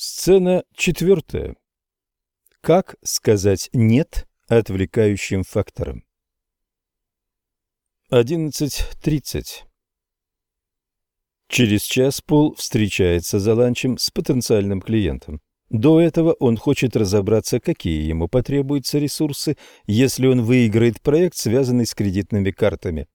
Сцена четвертая. Как сказать «нет» отвлекающим факторам? 11.30. Через час Пол встречается за ланчем с потенциальным клиентом. До этого он хочет разобраться, какие ему потребуются ресурсы, если он выиграет проект, связанный с кредитными картами.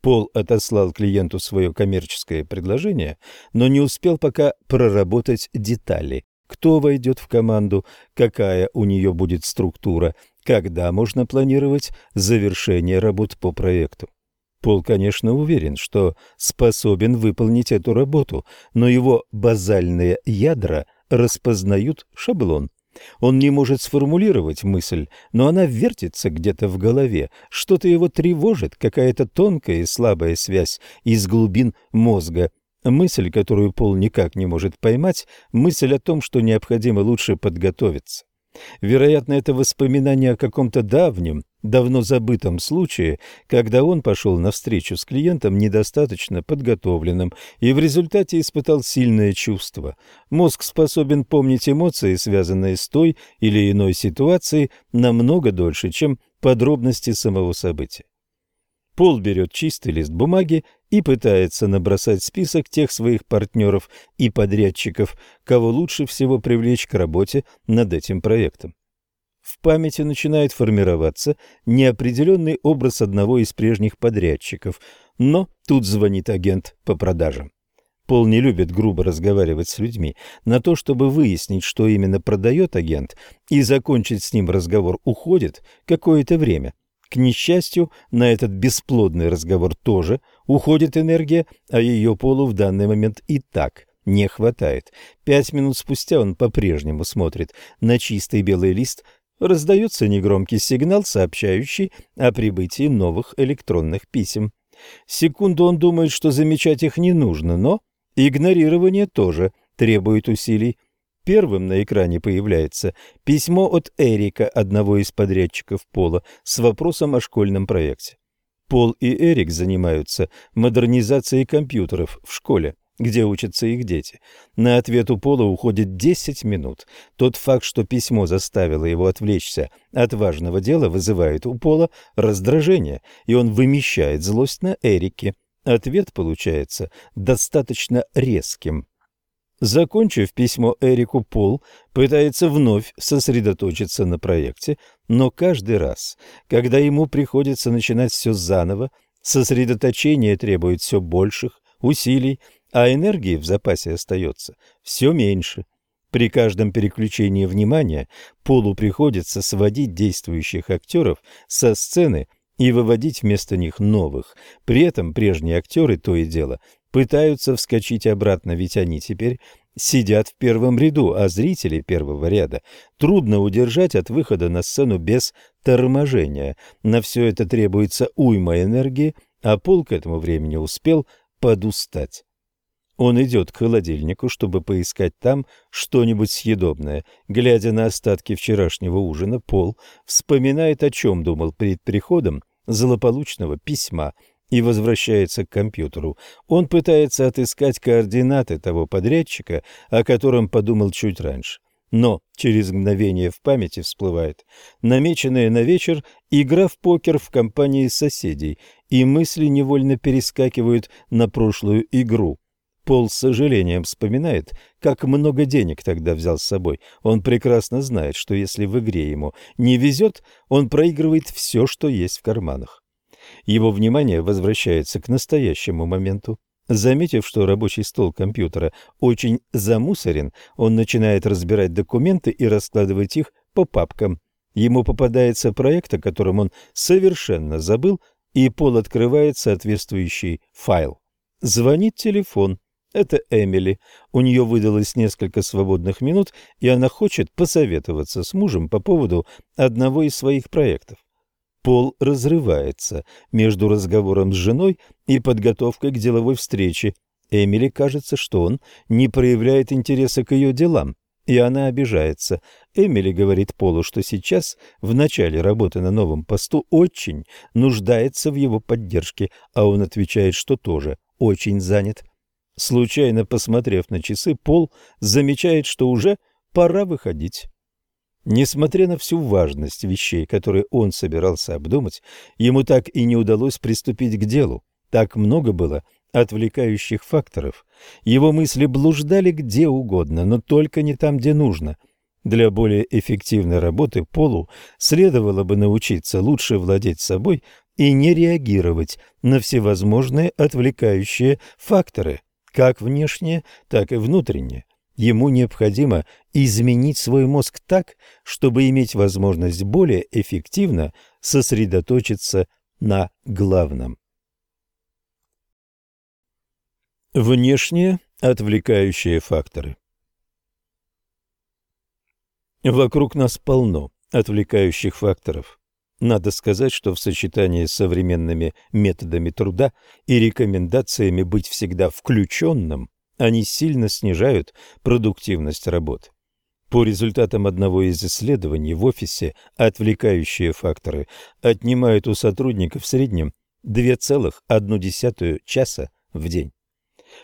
Пол отослал клиенту свое коммерческое предложение, но не успел пока проработать детали. Кто войдет в команду, какая у нее будет структура, когда можно планировать завершение работ по проекту. Пол, конечно, уверен, что способен выполнить эту работу, но его базальные ядра распознают шаблон. Он не может сформулировать мысль, но она вертится где-то в голове, что-то его тревожит, какая-то тонкая и слабая связь из глубин мозга. Мысль, которую Пол никак не может поймать, мысль о том, что необходимо лучше подготовиться. Вероятно, это воспоминание о каком-то давнем, давно забытом случае, когда он пошел на встречу с клиентом недостаточно подготовленным и в результате испытал сильное чувство. Мозг способен помнить эмоции, связанные с той или иной ситуацией, намного дольше, чем подробности самого события. Пол берет чистый лист бумаги и пытается набросать список тех своих партнеров и подрядчиков, кого лучше всего привлечь к работе над этим проектом. В памяти начинает формироваться неопределенный образ одного из прежних подрядчиков, но тут звонит агент по продажам. Пол не любит грубо разговаривать с людьми. На то, чтобы выяснить, что именно продает агент, и закончить с ним разговор, уходит какое-то время – к несчастью, на этот бесплодный разговор тоже уходит энергия, а ее полу в данный момент и так не хватает. Пять минут спустя он по-прежнему смотрит на чистый белый лист, раздается негромкий сигнал, сообщающий о прибытии новых электронных писем. Секунду он думает, что замечать их не нужно, но игнорирование тоже требует усилий. Первым на экране появляется письмо от Эрика, одного из подрядчиков Пола, с вопросом о школьном проекте. Пол и Эрик занимаются модернизацией компьютеров в школе, где учатся их дети. На ответ у Пола уходит 10 минут. Тот факт, что письмо заставило его отвлечься от важного дела, вызывает у Пола раздражение, и он вымещает злость на Эрике. Ответ получается достаточно резким. Закончив письмо Эрику, Пол пытается вновь сосредоточиться на проекте, но каждый раз, когда ему приходится начинать все заново, сосредоточение требует все больших усилий, а энергии в запасе остается все меньше. При каждом переключении внимания Полу приходится сводить действующих актеров со сцены и выводить вместо них новых. При этом прежние актеры то и дело пытаются вскочить обратно, ведь они теперь сидят в первом ряду, а зрители первого ряда трудно удержать от выхода на сцену без торможения. На все это требуется уйма энергии, а Пол к этому времени успел подустать. Он идет к холодильнику, чтобы поискать там что-нибудь съедобное. Глядя на остатки вчерашнего ужина, Пол вспоминает, о чем думал перед приходом злополучного письма и возвращается к компьютеру. Он пытается отыскать координаты того подрядчика, о котором подумал чуть раньше. Но через мгновение в памяти всплывает намеченная на вечер игра в покер в компании соседей, и мысли невольно перескакивают на прошлую игру. Пол с сожалением вспоминает, как много денег тогда взял с собой. Он прекрасно знает, что если в игре ему не везет, он проигрывает все, что есть в карманах. Его внимание возвращается к настоящему моменту. Заметив, что рабочий стол компьютера очень замусорен, он начинает разбирать документы и раскладывать их по папкам. Ему попадается проект, о котором он совершенно забыл, и Пол открывает соответствующий файл. Звонит телефон. Это Эмили. У нее выдалось несколько свободных минут, и она хочет посоветоваться с мужем по поводу одного из своих проектов. Пол разрывается между разговором с женой и подготовкой к деловой встрече. Эмили кажется, что он не проявляет интереса к ее делам, и она обижается. Эмили говорит Полу, что сейчас, в начале работы на новом посту, очень нуждается в его поддержке, а он отвечает, что тоже очень занят. Случайно посмотрев на часы, Пол замечает, что уже пора выходить. Несмотря на всю важность вещей, которые он собирался обдумать, ему так и не удалось приступить к делу. Так много было отвлекающих факторов. Его мысли блуждали где угодно, но только не там, где нужно. Для более эффективной работы Полу следовало бы научиться лучше владеть собой и не реагировать на всевозможные отвлекающие факторы, как внешние, так и внутренние. Ему необходимо изменить свой мозг так, чтобы иметь возможность более эффективно сосредоточиться на главном. Внешние отвлекающие факторы Вокруг нас полно отвлекающих факторов. Надо сказать, что в сочетании с современными методами труда и рекомендациями быть всегда включенным, они сильно снижают продуктивность работы. По результатам одного из исследований в офисе отвлекающие факторы отнимают у сотрудников в среднем 2,1 часа в день.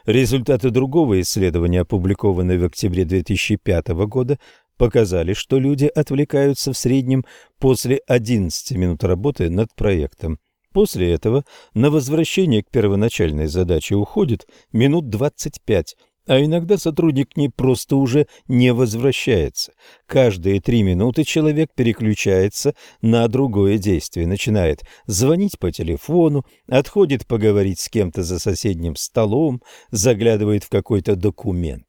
Результаты другого исследования, опубликованные в октябре 2005 года, показали, что люди отвлекаются в среднем после 11 минут работы над проектом. После этого на возвращение к первоначальной задаче уходит минут 25, а иногда сотрудник не просто уже не возвращается. Каждые три минуты человек переключается на другое действие, начинает звонить по телефону, отходит поговорить с кем-то за соседним столом, заглядывает в какой-то документ.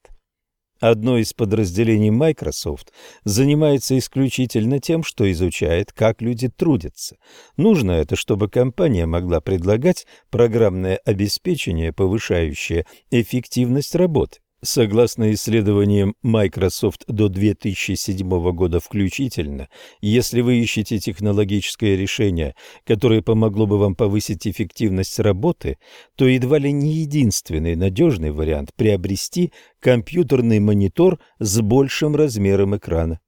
Одно из подразделений Microsoft занимается исключительно тем, что изучает, как люди трудятся. Нужно это, чтобы компания могла предлагать программное обеспечение, повышающее эффективность работы. Согласно исследованиям Microsoft до 2007 года включительно, если вы ищете технологическое решение, которое помогло бы вам повысить эффективность работы, то едва ли не единственный надежный вариант приобрести компьютерный монитор с большим размером экрана.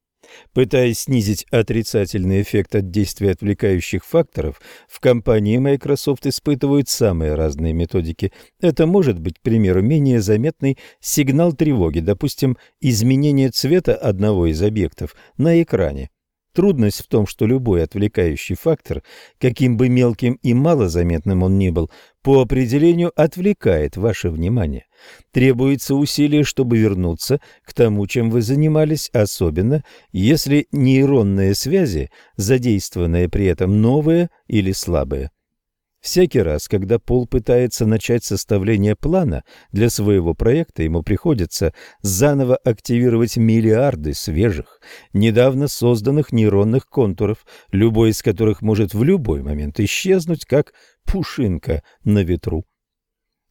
Пытаясь снизить отрицательный эффект от действия отвлекающих факторов, в компании Microsoft испытывают самые разные методики. Это может быть, к примеру, менее заметный сигнал тревоги, допустим, изменение цвета одного из объектов на экране. Трудность в том, что любой отвлекающий фактор, каким бы мелким и малозаметным он ни был, по определению отвлекает ваше внимание. Требуется усилие, чтобы вернуться к тому, чем вы занимались, особенно если нейронные связи, задействованные при этом, новые или слабые. Всякий раз, когда Пол пытается начать составление плана для своего проекта, ему приходится заново активировать миллиарды свежих, недавно созданных нейронных контуров, любой из которых может в любой момент исчезнуть, как пушинка на ветру.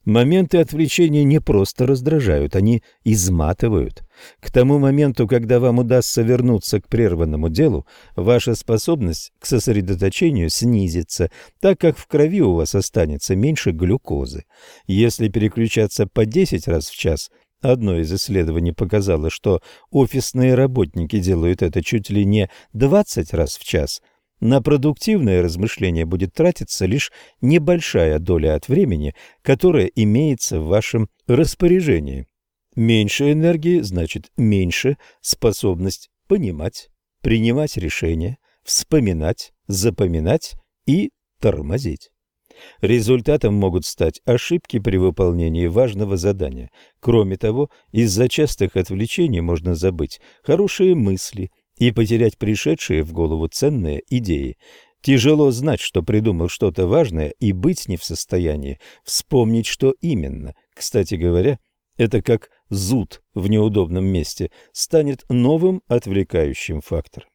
Моменты отвлечения не просто раздражают, они изматывают. К тому моменту, когда вам удастся вернуться к прерванному делу, ваша способность к сосредоточению снизится, так как в крови у вас останется меньше глюкозы. Если переключаться по 10 раз в час, одно из исследований показало, что офисные работники делают это чуть ли не 20 раз в час – на продуктивное размышление будет тратиться лишь небольшая доля от времени, которая имеется в вашем распоряжении. Меньше энергии значит меньше способность понимать, принимать решения, вспоминать, запоминать и тормозить. Результатом могут стать ошибки при выполнении важного задания. Кроме того, из-за частых отвлечений можно забыть хорошие мысли, и потерять пришедшие в голову ценные идеи. Тяжело знать, что придумал что-то важное, и быть не в состоянии вспомнить, что именно. Кстати говоря, это как зуд в неудобном месте станет новым отвлекающим фактором.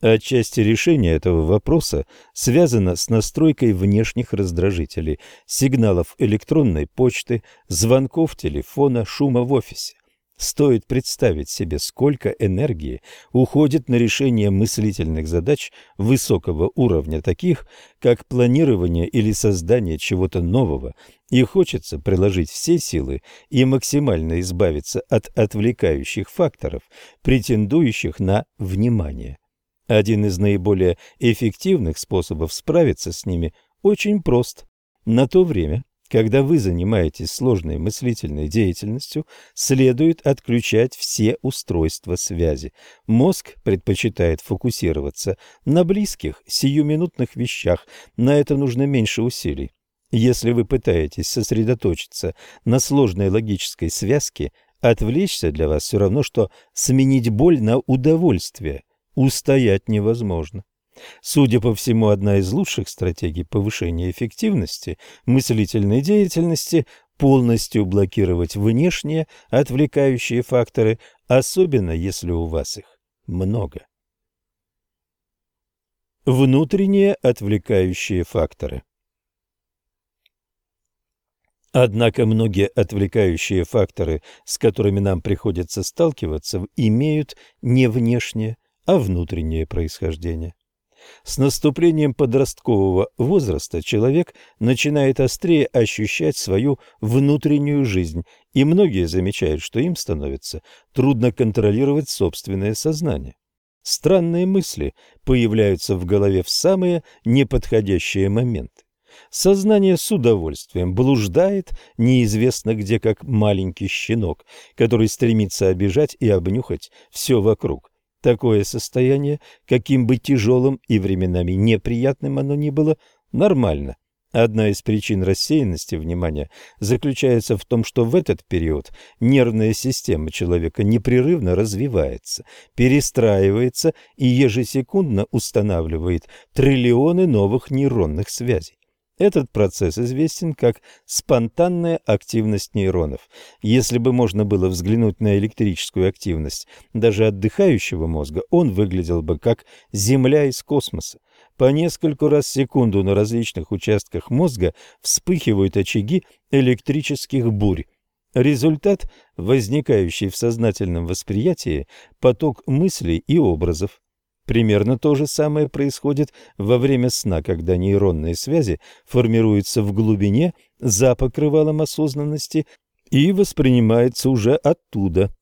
Отчасти решение этого вопроса связано с настройкой внешних раздражителей, сигналов электронной почты, звонков телефона, шума в офисе. Стоит представить себе, сколько энергии уходит на решение мыслительных задач высокого уровня, таких как планирование или создание чего-то нового, и хочется приложить все силы и максимально избавиться от отвлекающих факторов, претендующих на внимание. Один из наиболее эффективных способов справиться с ними очень прост. На то время, Когда вы занимаетесь сложной мыслительной деятельностью, следует отключать все устройства связи. Мозг предпочитает фокусироваться на близких, сиюминутных вещах, на это нужно меньше усилий. Если вы пытаетесь сосредоточиться на сложной логической связке, отвлечься для вас все равно, что сменить боль на удовольствие. Устоять невозможно. Судя по всему, одна из лучших стратегий повышения эффективности мыслительной деятельности – полностью блокировать внешние отвлекающие факторы, особенно если у вас их много. Внутренние отвлекающие факторы Однако многие отвлекающие факторы, с которыми нам приходится сталкиваться, имеют не внешнее, а внутреннее происхождение. С наступлением подросткового возраста человек начинает острее ощущать свою внутреннюю жизнь, и многие замечают, что им становится трудно контролировать собственное сознание. Странные мысли появляются в голове в самые неподходящие моменты. Сознание с удовольствием блуждает неизвестно где, как маленький щенок, который стремится обижать и обнюхать все вокруг. Такое состояние, каким бы тяжелым и временами неприятным оно ни было, нормально. Одна из причин рассеянности внимания заключается в том, что в этот период нервная система человека непрерывно развивается, перестраивается и ежесекундно устанавливает триллионы новых нейронных связей. Этот процесс известен как спонтанная активность нейронов. Если бы можно было взглянуть на электрическую активность даже отдыхающего мозга, он выглядел бы как Земля из космоса. По нескольку раз в секунду на различных участках мозга вспыхивают очаги электрических бурь. Результат, возникающий в сознательном восприятии, поток мыслей и образов. Примерно то же самое происходит во время сна, когда нейронные связи формируются в глубине за покрывалом осознанности и воспринимаются уже оттуда.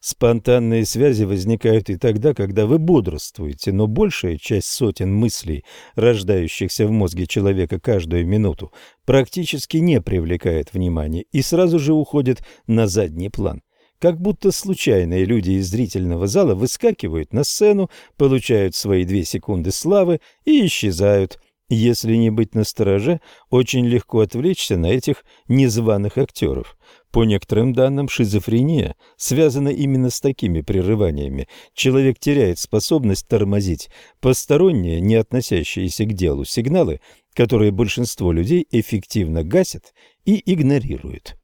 Спонтанные связи возникают и тогда, когда вы бодрствуете, но большая часть сотен мыслей, рождающихся в мозге человека каждую минуту, практически не привлекает внимания и сразу же уходит на задний план как будто случайные люди из зрительного зала выскакивают на сцену, получают свои две секунды славы и исчезают. Если не быть настороже, очень легко отвлечься на этих незваных актеров. По некоторым данным, шизофрения связана именно с такими прерываниями. Человек теряет способность тормозить посторонние, не относящиеся к делу сигналы, которые большинство людей эффективно гасят и игнорируют.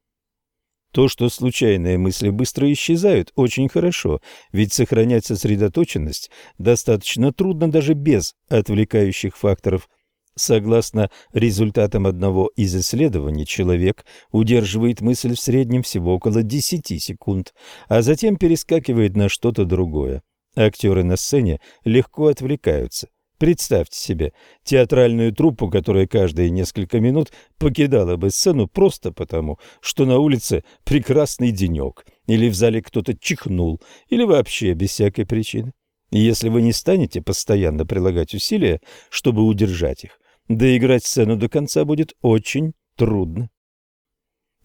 То, что случайные мысли быстро исчезают, очень хорошо, ведь сохранять сосредоточенность достаточно трудно даже без отвлекающих факторов. Согласно результатам одного из исследований, человек удерживает мысль в среднем всего около 10 секунд, а затем перескакивает на что-то другое. Актеры на сцене легко отвлекаются. Представьте себе театральную труппу, которая каждые несколько минут покидала бы сцену просто потому, что на улице прекрасный денек, или в зале кто-то чихнул, или вообще без всякой причины. И если вы не станете постоянно прилагать усилия, чтобы удержать их, доиграть сцену до конца будет очень трудно.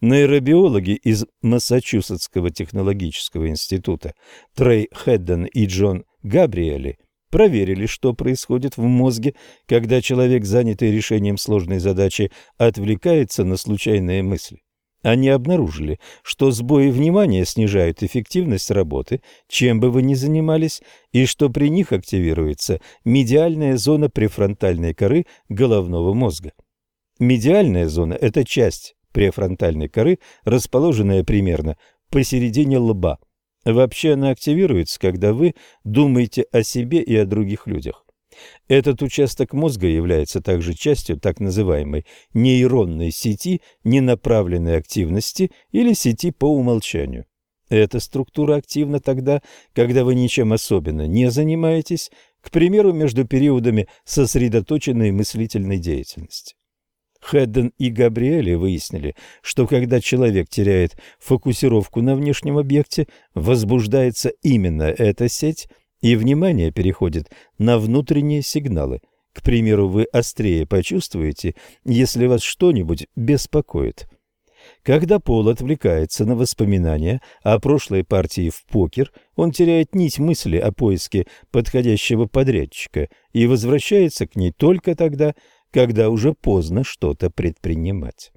Нейробиологи из Массачусетского технологического института Трей Хедден и Джон Габриэли – проверили, что происходит в мозге, когда человек, занятый решением сложной задачи, отвлекается на случайные мысли. Они обнаружили, что сбои внимания снижают эффективность работы, чем бы вы ни занимались, и что при них активируется медиальная зона префронтальной коры головного мозга. Медиальная зона – это часть префронтальной коры, расположенная примерно посередине лба – Вообще она активируется, когда вы думаете о себе и о других людях. Этот участок мозга является также частью так называемой нейронной сети ненаправленной активности или сети по умолчанию. Эта структура активна тогда, когда вы ничем особенно не занимаетесь, к примеру, между периодами сосредоточенной мыслительной деятельности. Хэдден и Габриэли выяснили, что когда человек теряет фокусировку на внешнем объекте, возбуждается именно эта сеть, и внимание переходит на внутренние сигналы. К примеру, вы острее почувствуете, если вас что-нибудь беспокоит. Когда Пол отвлекается на воспоминания о прошлой партии в покер, он теряет нить мысли о поиске подходящего подрядчика и возвращается к ней только тогда, когда уже поздно что-то предпринимать.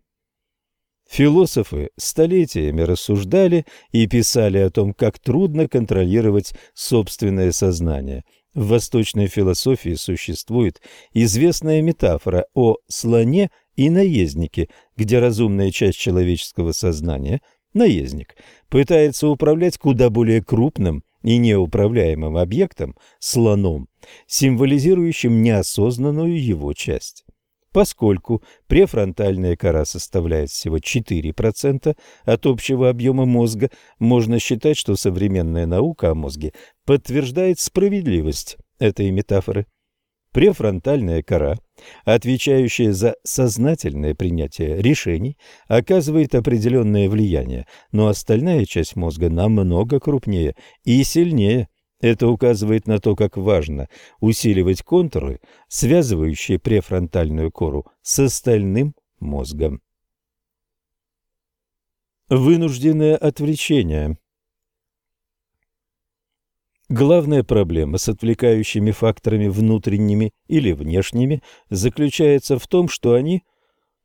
Философы столетиями рассуждали и писали о том, как трудно контролировать собственное сознание. В восточной философии существует известная метафора о слоне и наезднике, где разумная часть человеческого сознания, наездник, пытается управлять куда более крупным и неуправляемым объектом, слоном, символизирующим неосознанную его часть. Поскольку префронтальная кора составляет всего 4% от общего объема мозга, можно считать, что современная наука о мозге подтверждает справедливость этой метафоры. Префронтальная кора, отвечающая за сознательное принятие решений, оказывает определенное влияние, но остальная часть мозга намного крупнее и сильнее это указывает на то, как важно усиливать контуры, связывающие префронтальную кору с остальным мозгом. Вынужденное отвлечение Главная проблема с отвлекающими факторами внутренними или внешними заключается в том, что они,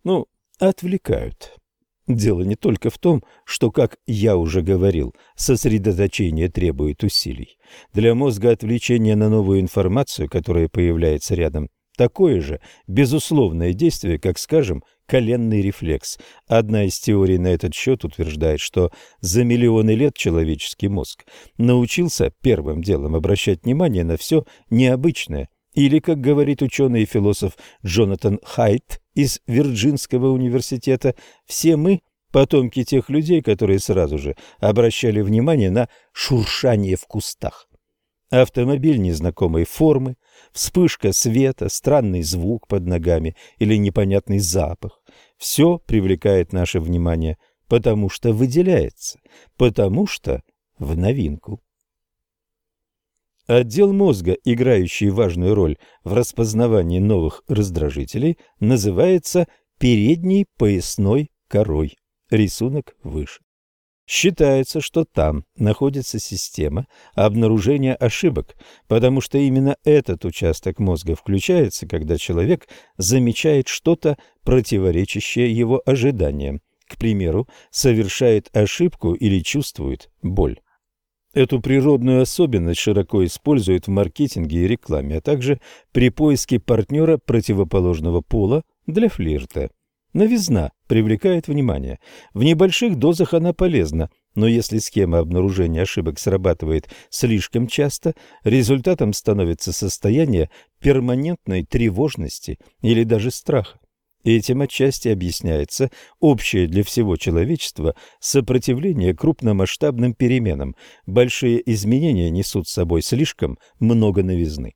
ну, отвлекают. Дело не только в том, что, как я уже говорил, сосредоточение требует усилий. Для мозга отвлечение на новую информацию, которая появляется рядом, такое же безусловное действие, как, скажем, коленный рефлекс. Одна из теорий на этот счет утверждает, что за миллионы лет человеческий мозг научился первым делом обращать внимание на все необычное – или, как говорит ученый и философ Джонатан Хайт из Вирджинского университета, все мы – потомки тех людей, которые сразу же обращали внимание на шуршание в кустах. Автомобиль незнакомой формы, вспышка света, странный звук под ногами или непонятный запах – все привлекает наше внимание, потому что выделяется, потому что в новинку. Отдел мозга, играющий важную роль в распознавании новых раздражителей, называется передней поясной корой. Рисунок выше. Считается, что там находится система обнаружения ошибок, потому что именно этот участок мозга включается, когда человек замечает что-то, противоречащее его ожиданиям. К примеру, совершает ошибку или чувствует боль. Эту природную особенность широко используют в маркетинге и рекламе, а также при поиске партнера противоположного пола для флирта. Новизна привлекает внимание. В небольших дозах она полезна, но если схема обнаружения ошибок срабатывает слишком часто, результатом становится состояние перманентной тревожности или даже страха. Этим отчасти объясняется общее для всего человечества сопротивление крупномасштабным переменам. Большие изменения несут с собой слишком много новизны.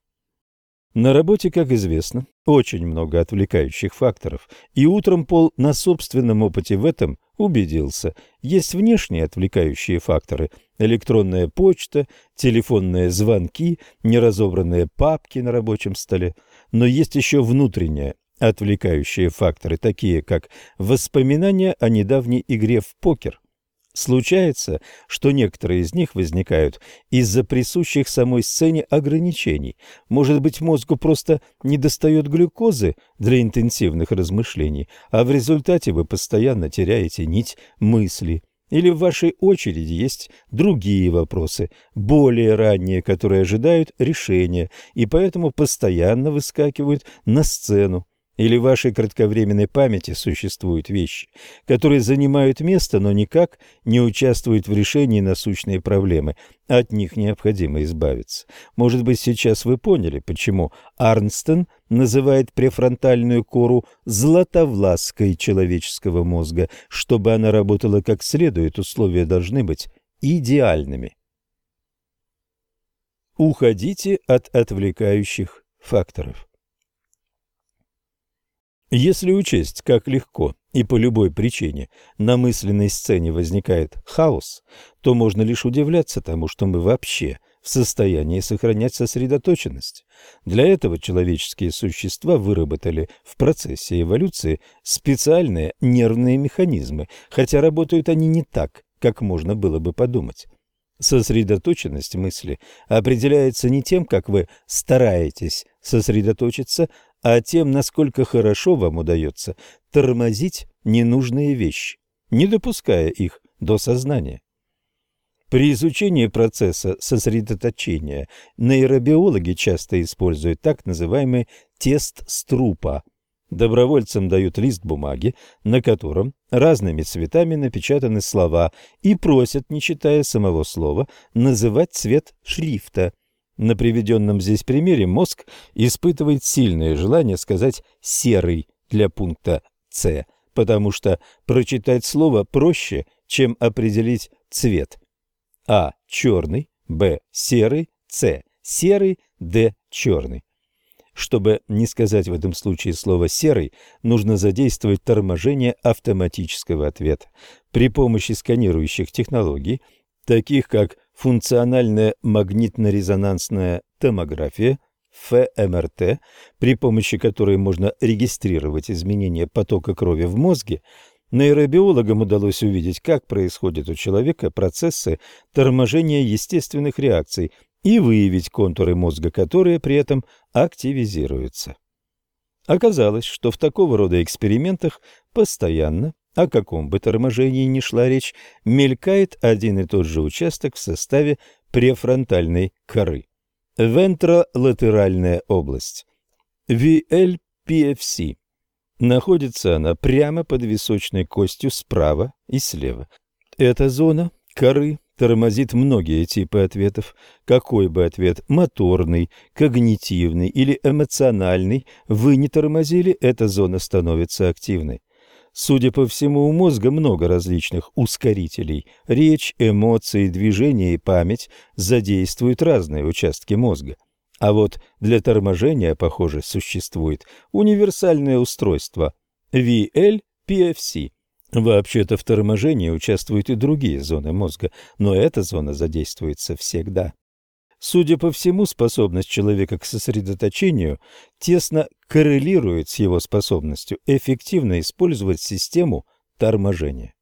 На работе, как известно, очень много отвлекающих факторов, и утром Пол на собственном опыте в этом убедился. Есть внешние отвлекающие факторы – электронная почта, телефонные звонки, неразобранные папки на рабочем столе, но есть еще внутренняя Отвлекающие факторы, такие как воспоминания о недавней игре в покер. Случается, что некоторые из них возникают из-за присущих самой сцене ограничений. Может быть, мозгу просто недостает глюкозы для интенсивных размышлений, а в результате вы постоянно теряете нить мысли. Или в вашей очереди есть другие вопросы, более ранние, которые ожидают решения и поэтому постоянно выскакивают на сцену. Или в вашей кратковременной памяти существуют вещи, которые занимают место, но никак не участвуют в решении насущной проблемы. От них необходимо избавиться. Может быть, сейчас вы поняли, почему Арнстон называет префронтальную кору златовлаской человеческого мозга. Чтобы она работала как следует, условия должны быть идеальными. Уходите от отвлекающих факторов. Если учесть, как легко и по любой причине на мысленной сцене возникает хаос, то можно лишь удивляться тому, что мы вообще в состоянии сохранять сосредоточенность. Для этого человеческие существа выработали в процессе эволюции специальные нервные механизмы, хотя работают они не так, как можно было бы подумать. Сосредоточенность мысли определяется не тем, как вы стараетесь сосредоточиться, а тем, насколько хорошо вам удается тормозить ненужные вещи, не допуская их до сознания. При изучении процесса сосредоточения нейробиологи часто используют так называемый тест Струпа. Добровольцам дают лист бумаги, на котором разными цветами напечатаны слова и просят, не читая самого слова, называть цвет шрифта. На приведенном здесь примере мозг испытывает сильное желание сказать «серый» для пункта «С», потому что прочитать слово проще, чем определить цвет – а. Черный. Б. Серый. С. Серый. Д. Черный. Чтобы не сказать в этом случае слово «серый», нужно задействовать торможение автоматического ответа. При помощи сканирующих технологий, таких как функциональная магнитно-резонансная томография, ФМРТ, при помощи которой можно регистрировать изменения потока крови в мозге, Нейробиологам удалось увидеть, как происходят у человека процессы торможения естественных реакций и выявить контуры мозга, которые при этом активизируются. Оказалось, что в такого рода экспериментах постоянно, о каком бы торможении ни шла речь, мелькает один и тот же участок в составе префронтальной коры. Вентролатеральная область. VLPFC Находится она прямо под височной костью справа и слева. Эта зона коры тормозит многие типы ответов. Какой бы ответ – моторный, когнитивный или эмоциональный – вы не тормозили, эта зона становится активной. Судя по всему, у мозга много различных ускорителей. Речь, эмоции, движение и память задействуют разные участки мозга. А вот для торможения, похоже, существует универсальное устройство VL-PFC. Вообще-то в торможении участвуют и другие зоны мозга, но эта зона задействуется всегда. Судя по всему, способность человека к сосредоточению тесно коррелирует с его способностью эффективно использовать систему торможения.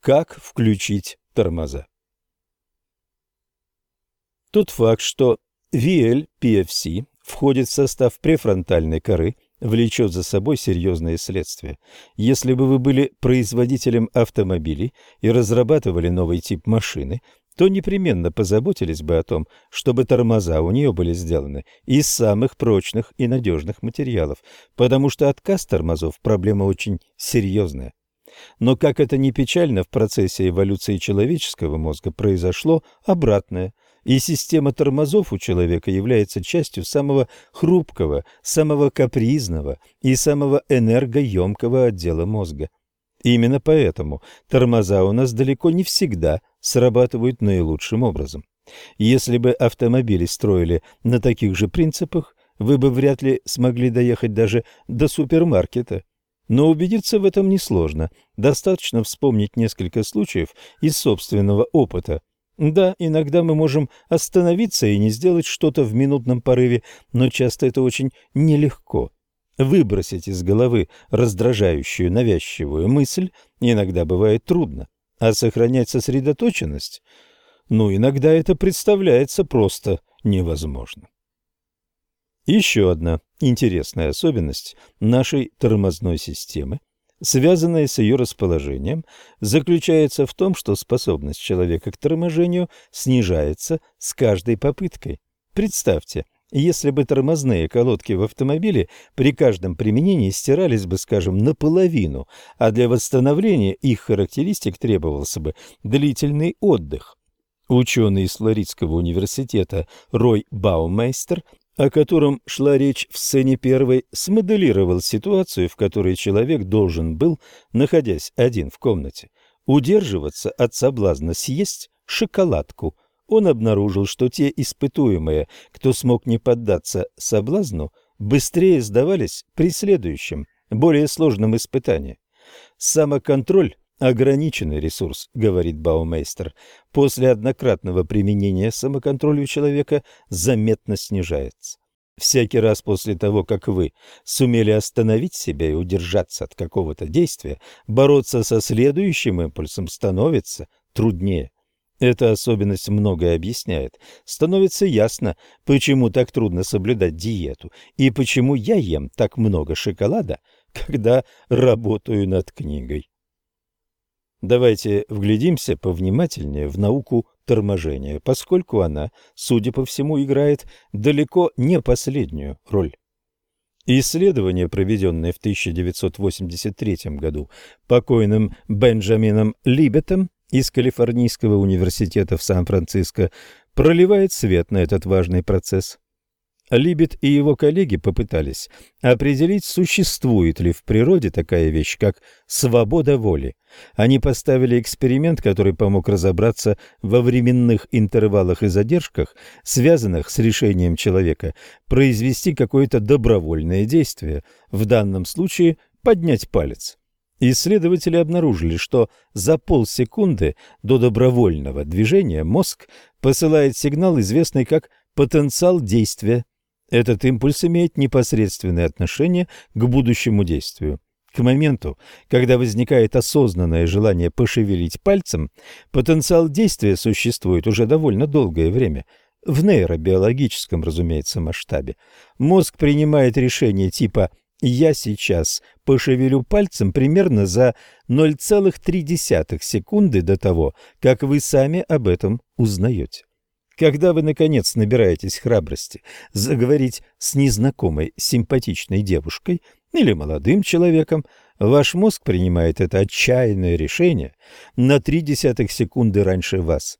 Как включить тормоза? Тот факт, что VL-PFC входит в состав префронтальной коры, влечет за собой серьезные следствия. Если бы вы были производителем автомобилей и разрабатывали новый тип машины, то непременно позаботились бы о том, чтобы тормоза у нее были сделаны из самых прочных и надежных материалов, потому что отказ тормозов – проблема очень серьезная. Но, как это ни печально, в процессе эволюции человеческого мозга произошло обратное и система тормозов у человека является частью самого хрупкого, самого капризного и самого энергоемкого отдела мозга. Именно поэтому тормоза у нас далеко не всегда срабатывают наилучшим образом. Если бы автомобили строили на таких же принципах, вы бы вряд ли смогли доехать даже до супермаркета. Но убедиться в этом несложно. Достаточно вспомнить несколько случаев из собственного опыта – да, иногда мы можем остановиться и не сделать что-то в минутном порыве, но часто это очень нелегко. Выбросить из головы раздражающую навязчивую мысль иногда бывает трудно, а сохранять сосредоточенность, ну, иногда это представляется просто невозможно. Еще одна интересная особенность нашей тормозной системы – связанное с ее расположением, заключается в том, что способность человека к торможению снижается с каждой попыткой. Представьте, если бы тормозные колодки в автомобиле при каждом применении стирались бы, скажем, наполовину, а для восстановления их характеристик требовался бы длительный отдых. Ученый из Флоридского университета Рой Баумейстер о котором шла речь в сцене первой, смоделировал ситуацию, в которой человек должен был, находясь один в комнате, удерживаться от соблазна съесть шоколадку. Он обнаружил, что те испытуемые, кто смог не поддаться соблазну, быстрее сдавались при следующем, более сложном испытании. Самоконтроль Ограниченный ресурс, говорит Баумейстер, после однократного применения самоконтроля у человека заметно снижается. Всякий раз после того, как вы сумели остановить себя и удержаться от какого-то действия, бороться со следующим импульсом становится труднее. Эта особенность многое объясняет. Становится ясно, почему так трудно соблюдать диету и почему я ем так много шоколада, когда работаю над книгой. Давайте вглядимся повнимательнее в науку торможения, поскольку она, судя по всему, играет далеко не последнюю роль. Исследование, проведенное в 1983 году покойным Бенджамином Либетом из Калифорнийского университета в Сан-Франциско, проливает свет на этот важный процесс. Либет и его коллеги попытались определить, существует ли в природе такая вещь, как свобода воли. Они поставили эксперимент, который помог разобраться во временных интервалах и задержках, связанных с решением человека произвести какое-то добровольное действие, в данном случае поднять палец. Исследователи обнаружили, что за полсекунды до добровольного движения мозг посылает сигнал, известный как потенциал действия этот импульс имеет непосредственное отношение к будущему действию. К моменту, когда возникает осознанное желание пошевелить пальцем, потенциал действия существует уже довольно долгое время, в нейробиологическом, разумеется, масштабе. Мозг принимает решение типа «я сейчас пошевелю пальцем» примерно за 0,3 секунды до того, как вы сами об этом узнаете. Когда вы, наконец, набираетесь храбрости заговорить с незнакомой симпатичной девушкой или молодым человеком, ваш мозг принимает это отчаянное решение на три десятых секунды раньше вас.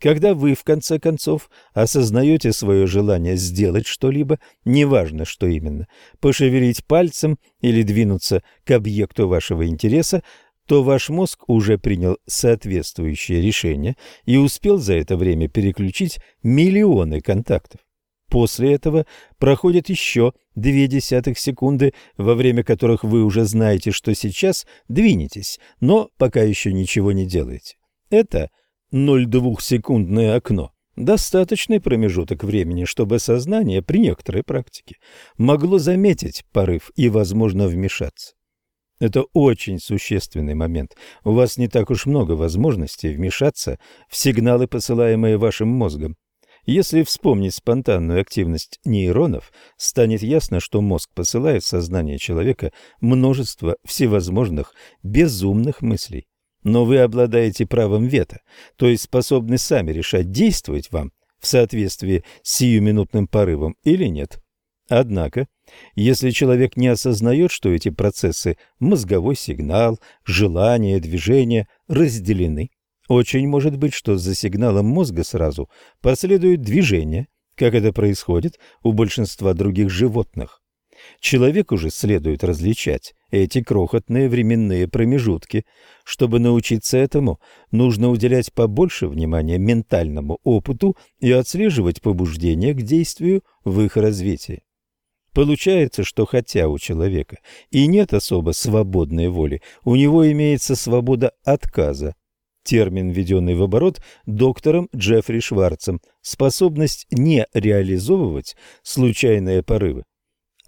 Когда вы, в конце концов, осознаете свое желание сделать что-либо, неважно, что именно, пошевелить пальцем или двинуться к объекту вашего интереса, то ваш мозг уже принял соответствующее решение и успел за это время переключить миллионы контактов. После этого проходит еще две десятых секунды, во время которых вы уже знаете, что сейчас двинетесь, но пока еще ничего не делаете. Это 0,2-секундное окно. Достаточный промежуток времени, чтобы сознание при некоторой практике могло заметить порыв и, возможно, вмешаться. Это очень существенный момент. У вас не так уж много возможностей вмешаться в сигналы, посылаемые вашим мозгом. Если вспомнить спонтанную активность нейронов, станет ясно, что мозг посылает в сознание человека множество всевозможных безумных мыслей. Но вы обладаете правом вето, то есть способны сами решать, действовать вам в соответствии с сиюминутным порывом или нет. Однако, если человек не осознает, что эти процессы – мозговой сигнал, желание, движение – разделены, очень может быть, что за сигналом мозга сразу последует движение, как это происходит у большинства других животных. Человеку же следует различать эти крохотные временные промежутки. Чтобы научиться этому, нужно уделять побольше внимания ментальному опыту и отслеживать побуждения к действию в их развитии. Получается, что хотя у человека и нет особо свободной воли, у него имеется свобода отказа. Термин, введенный в оборот доктором Джеффри Шварцем, способность не реализовывать случайные порывы.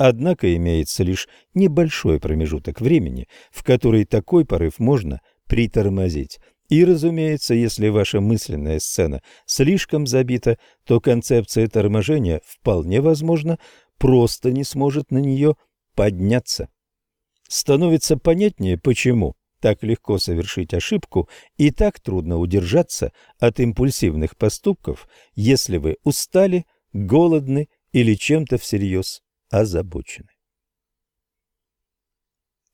Однако имеется лишь небольшой промежуток времени, в который такой порыв можно притормозить. И, разумеется, если ваша мысленная сцена слишком забита, то концепция торможения вполне возможно просто не сможет на нее подняться. Становится понятнее, почему так легко совершить ошибку и так трудно удержаться от импульсивных поступков, если вы устали, голодны или чем-то всерьез озабочены.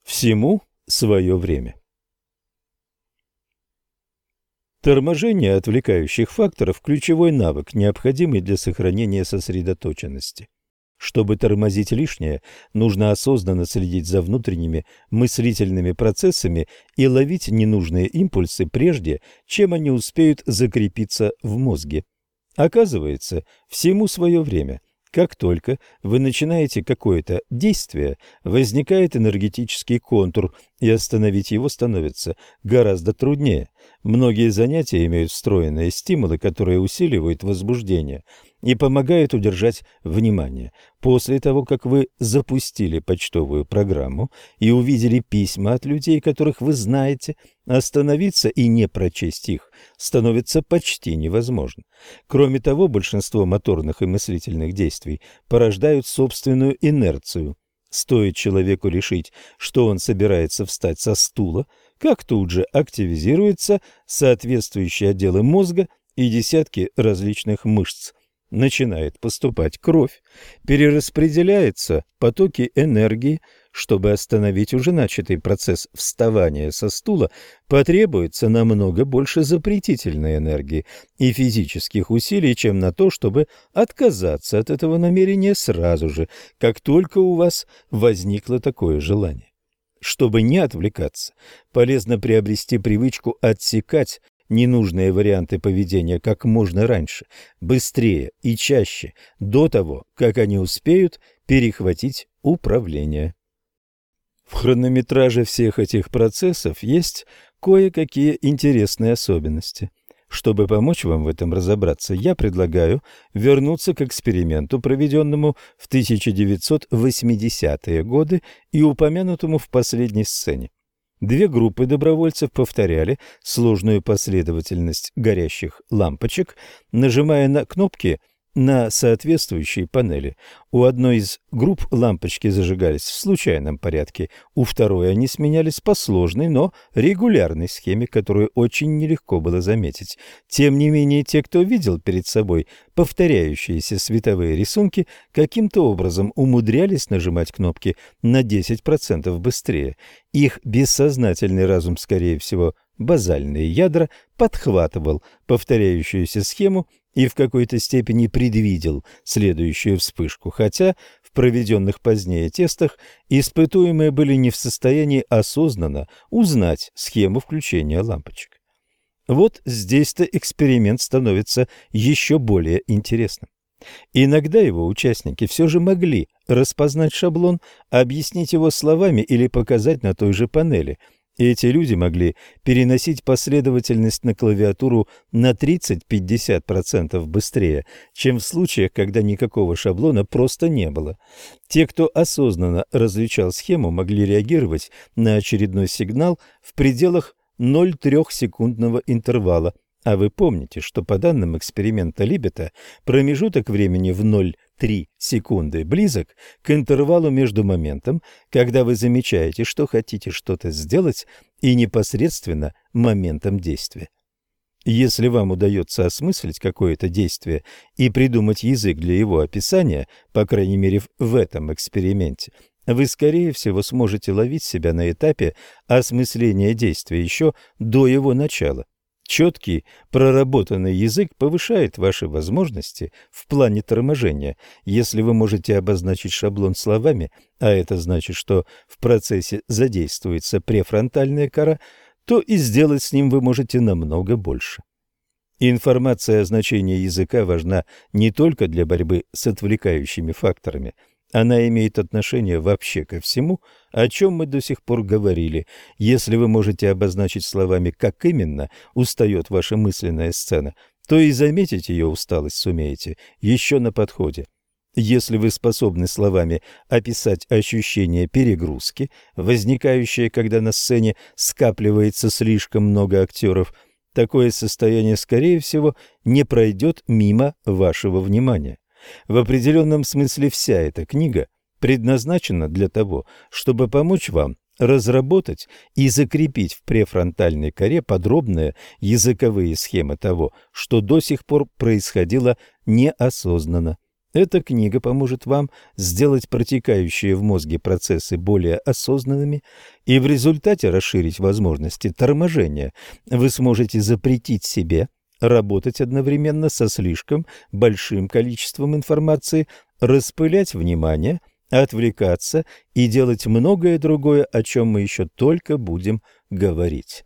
Всему свое время. Торможение отвлекающих факторов – ключевой навык, необходимый для сохранения сосредоточенности. Чтобы тормозить лишнее, нужно осознанно следить за внутренними мыслительными процессами и ловить ненужные импульсы прежде, чем они успеют закрепиться в мозге. Оказывается, всему свое время. Как только вы начинаете какое-то действие, возникает энергетический контур, и остановить его становится гораздо труднее. Многие занятия имеют встроенные стимулы, которые усиливают возбуждение и помогают удержать внимание. После того, как вы запустили почтовую программу и увидели письма от людей, которых вы знаете, остановиться и не прочесть их становится почти невозможно. Кроме того, большинство моторных и мыслительных действий порождают собственную инерцию. Стоит человеку решить, что он собирается встать со стула, как тут же активизируются соответствующие отделы мозга и десятки различных мышц. Начинает поступать кровь, перераспределяются потоки энергии, чтобы остановить уже начатый процесс вставания со стула, потребуется намного больше запретительной энергии и физических усилий, чем на то, чтобы отказаться от этого намерения сразу же, как только у вас возникло такое желание. Чтобы не отвлекаться, полезно приобрести привычку отсекать ненужные варианты поведения как можно раньше, быстрее и чаще, до того, как они успеют перехватить управление. В хронометраже всех этих процессов есть кое-какие интересные особенности. Чтобы помочь вам в этом разобраться, я предлагаю вернуться к эксперименту, проведенному в 1980-е годы и упомянутому в последней сцене. Две группы добровольцев повторяли сложную последовательность горящих лампочек, нажимая на кнопки на соответствующей панели. У одной из групп лампочки зажигались в случайном порядке, у второй они сменялись по сложной, но регулярной схеме, которую очень нелегко было заметить. Тем не менее, те, кто видел перед собой повторяющиеся световые рисунки, каким-то образом умудрялись нажимать кнопки на 10% быстрее. Их бессознательный разум, скорее всего, базальные ядра, подхватывал повторяющуюся схему и в какой-то степени предвидел следующую вспышку, хотя в проведенных позднее тестах испытуемые были не в состоянии осознанно узнать схему включения лампочек. Вот здесь-то эксперимент становится еще более интересным. Иногда его участники все же могли распознать шаблон, объяснить его словами или показать на той же панели – и эти люди могли переносить последовательность на клавиатуру на 30-50% быстрее, чем в случаях, когда никакого шаблона просто не было. Те, кто осознанно различал схему, могли реагировать на очередной сигнал в пределах 0,3-секундного интервала – а вы помните, что по данным эксперимента Либета промежуток времени в 0,3 секунды близок к интервалу между моментом, когда вы замечаете, что хотите что-то сделать, и непосредственно моментом действия. Если вам удается осмыслить какое-то действие и придумать язык для его описания, по крайней мере в этом эксперименте, вы, скорее всего, сможете ловить себя на этапе осмысления действия еще до его начала. Четкий, проработанный язык повышает ваши возможности в плане торможения. Если вы можете обозначить шаблон словами, а это значит, что в процессе задействуется префронтальная кора, то и сделать с ним вы можете намного больше. Информация о значении языка важна не только для борьбы с отвлекающими факторами – она имеет отношение вообще ко всему, о чем мы до сих пор говорили. Если вы можете обозначить словами, как именно устает ваша мысленная сцена, то и заметить ее усталость сумеете еще на подходе. Если вы способны словами описать ощущение перегрузки, возникающее, когда на сцене скапливается слишком много актеров, такое состояние, скорее всего, не пройдет мимо вашего внимания. В определенном смысле вся эта книга предназначена для того, чтобы помочь вам разработать и закрепить в префронтальной коре подробные языковые схемы того, что до сих пор происходило неосознанно. Эта книга поможет вам сделать протекающие в мозге процессы более осознанными и в результате расширить возможности торможения. Вы сможете запретить себе работать одновременно со слишком большим количеством информации, распылять внимание, отвлекаться и делать многое другое, о чем мы еще только будем говорить.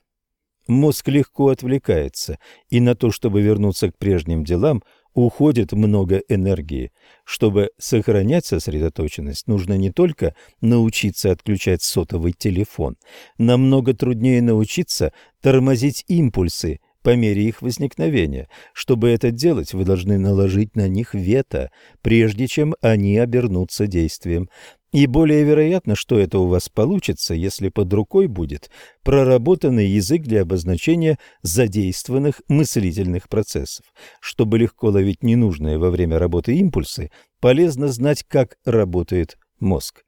Мозг легко отвлекается, и на то, чтобы вернуться к прежним делам, уходит много энергии. Чтобы сохранять сосредоточенность, нужно не только научиться отключать сотовый телефон, намного труднее научиться тормозить импульсы по мере их возникновения. Чтобы это делать, вы должны наложить на них вето, прежде чем они обернутся действием. И более вероятно, что это у вас получится, если под рукой будет проработанный язык для обозначения задействованных мыслительных процессов. Чтобы легко ловить ненужные во время работы импульсы, полезно знать, как работает мозг.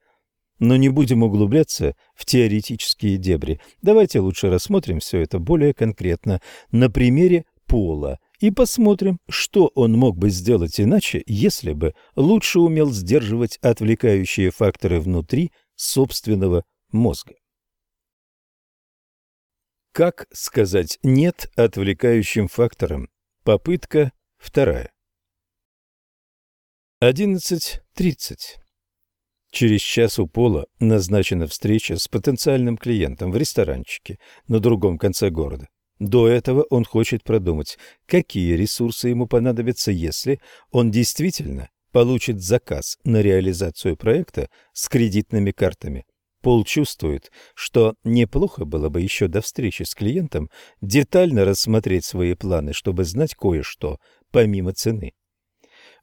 Но не будем углубляться в теоретические дебри. Давайте лучше рассмотрим все это более конкретно на примере пола и посмотрим, что он мог бы сделать иначе, если бы лучше умел сдерживать отвлекающие факторы внутри собственного мозга. Как сказать «нет» отвлекающим факторам? Попытка вторая. 11.30. Через час у Пола назначена встреча с потенциальным клиентом в ресторанчике на другом конце города. До этого он хочет продумать, какие ресурсы ему понадобятся, если он действительно получит заказ на реализацию проекта с кредитными картами. Пол чувствует, что неплохо было бы еще до встречи с клиентом детально рассмотреть свои планы, чтобы знать кое-что помимо цены.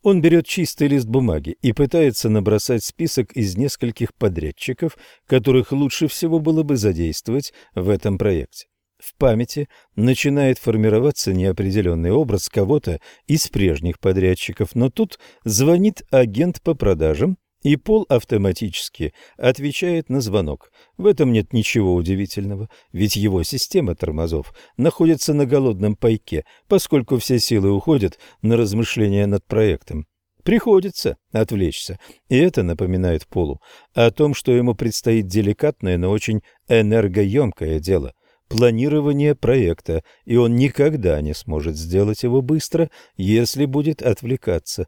Он берет чистый лист бумаги и пытается набросать список из нескольких подрядчиков, которых лучше всего было бы задействовать в этом проекте. В памяти начинает формироваться неопределенный образ кого-то из прежних подрядчиков, но тут звонит агент по продажам, и Пол автоматически отвечает на звонок. В этом нет ничего удивительного, ведь его система тормозов находится на голодном пайке, поскольку все силы уходят на размышления над проектом. Приходится отвлечься, и это напоминает Полу о том, что ему предстоит деликатное, но очень энергоемкое дело планирование проекта, и он никогда не сможет сделать его быстро, если будет отвлекаться.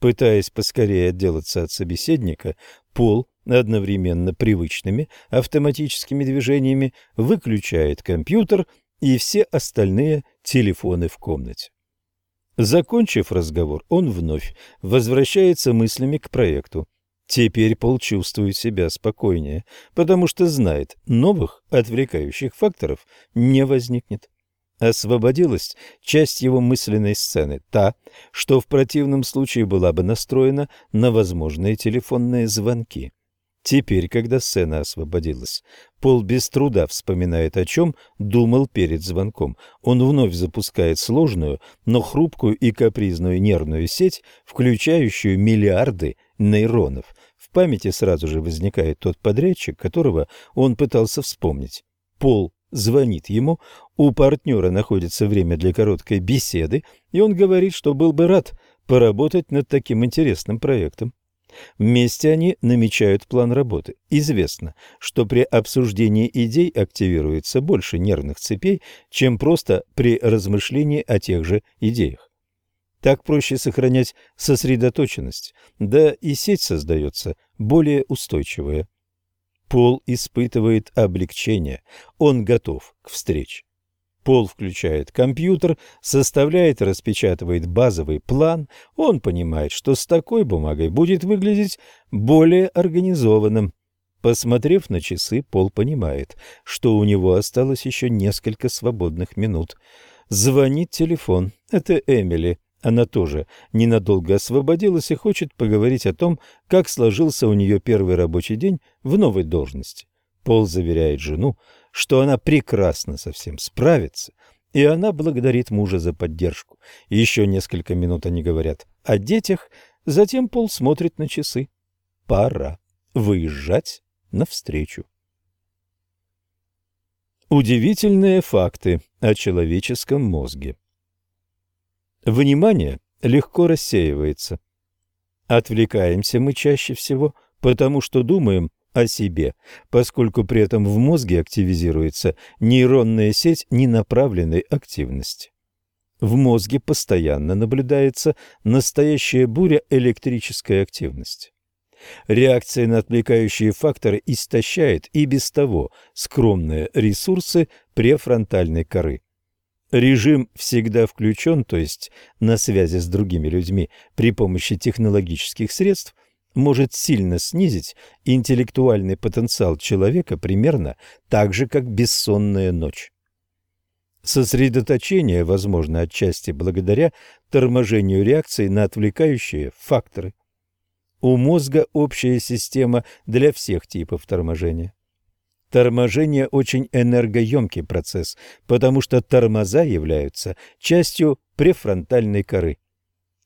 Пытаясь поскорее отделаться от собеседника, Пол одновременно привычными автоматическими движениями выключает компьютер и все остальные телефоны в комнате. Закончив разговор, он вновь возвращается мыслями к проекту. Теперь Пол чувствует себя спокойнее, потому что знает, новых отвлекающих факторов не возникнет. Освободилась часть его мысленной сцены, та, что в противном случае была бы настроена на возможные телефонные звонки. Теперь, когда сцена освободилась, Пол без труда вспоминает, о чем думал перед звонком. Он вновь запускает сложную, но хрупкую и капризную нервную сеть, включающую миллиарды нейронов. В памяти сразу же возникает тот подрядчик, которого он пытался вспомнить. Пол звонит ему, у партнера находится время для короткой беседы, и он говорит, что был бы рад поработать над таким интересным проектом. Вместе они намечают план работы. Известно, что при обсуждении идей активируется больше нервных цепей, чем просто при размышлении о тех же идеях. Так проще сохранять сосредоточенность, да и сеть создается более устойчивая. Пол испытывает облегчение, он готов к встрече. Пол включает компьютер, составляет и распечатывает базовый план. Он понимает, что с такой бумагой будет выглядеть более организованным. Посмотрев на часы, Пол понимает, что у него осталось еще несколько свободных минут. Звонит телефон. Это Эмили. Она тоже ненадолго освободилась и хочет поговорить о том, как сложился у нее первый рабочий день в новой должности. Пол заверяет жену, что она прекрасно со всем справится, и она благодарит мужа за поддержку. Еще несколько минут они говорят о детях, затем Пол смотрит на часы. Пора выезжать навстречу. Удивительные факты о человеческом мозге. Внимание легко рассеивается. Отвлекаемся мы чаще всего, потому что думаем о себе, поскольку при этом в мозге активизируется нейронная сеть ненаправленной активности. В мозге постоянно наблюдается настоящая буря электрической активности. Реакция на отвлекающие факторы истощает и без того скромные ресурсы префронтальной коры. Режим всегда включен, то есть на связи с другими людьми при помощи технологических средств, может сильно снизить интеллектуальный потенциал человека примерно так же, как бессонная ночь. Сосредоточение возможно отчасти благодаря торможению реакции на отвлекающие факторы. У мозга общая система для всех типов торможения. Торможение – очень энергоемкий процесс, потому что тормоза являются частью префронтальной коры.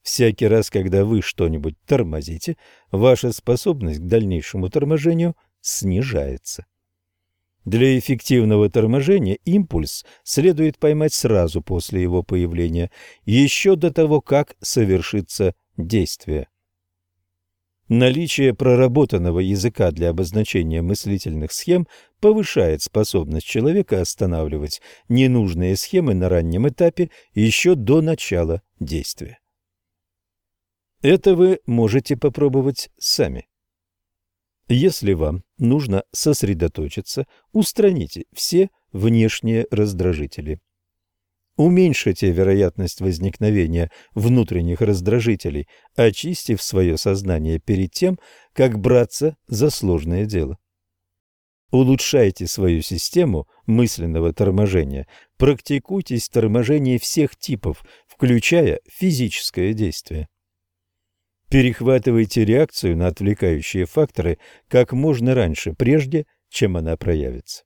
Всякий раз, когда вы что-нибудь тормозите, ваша способность к дальнейшему торможению снижается. Для эффективного торможения импульс следует поймать сразу после его появления, еще до того, как совершится действие. Наличие проработанного языка для обозначения мыслительных схем повышает способность человека останавливать ненужные схемы на раннем этапе еще до начала действия. Это вы можете попробовать сами. Если вам нужно сосредоточиться, устраните все внешние раздражители. Уменьшите вероятность возникновения внутренних раздражителей, очистив свое сознание перед тем, как браться за сложное дело. Улучшайте свою систему мысленного торможения, практикуйтесь в торможении всех типов, включая физическое действие. Перехватывайте реакцию на отвлекающие факторы как можно раньше, прежде чем она проявится.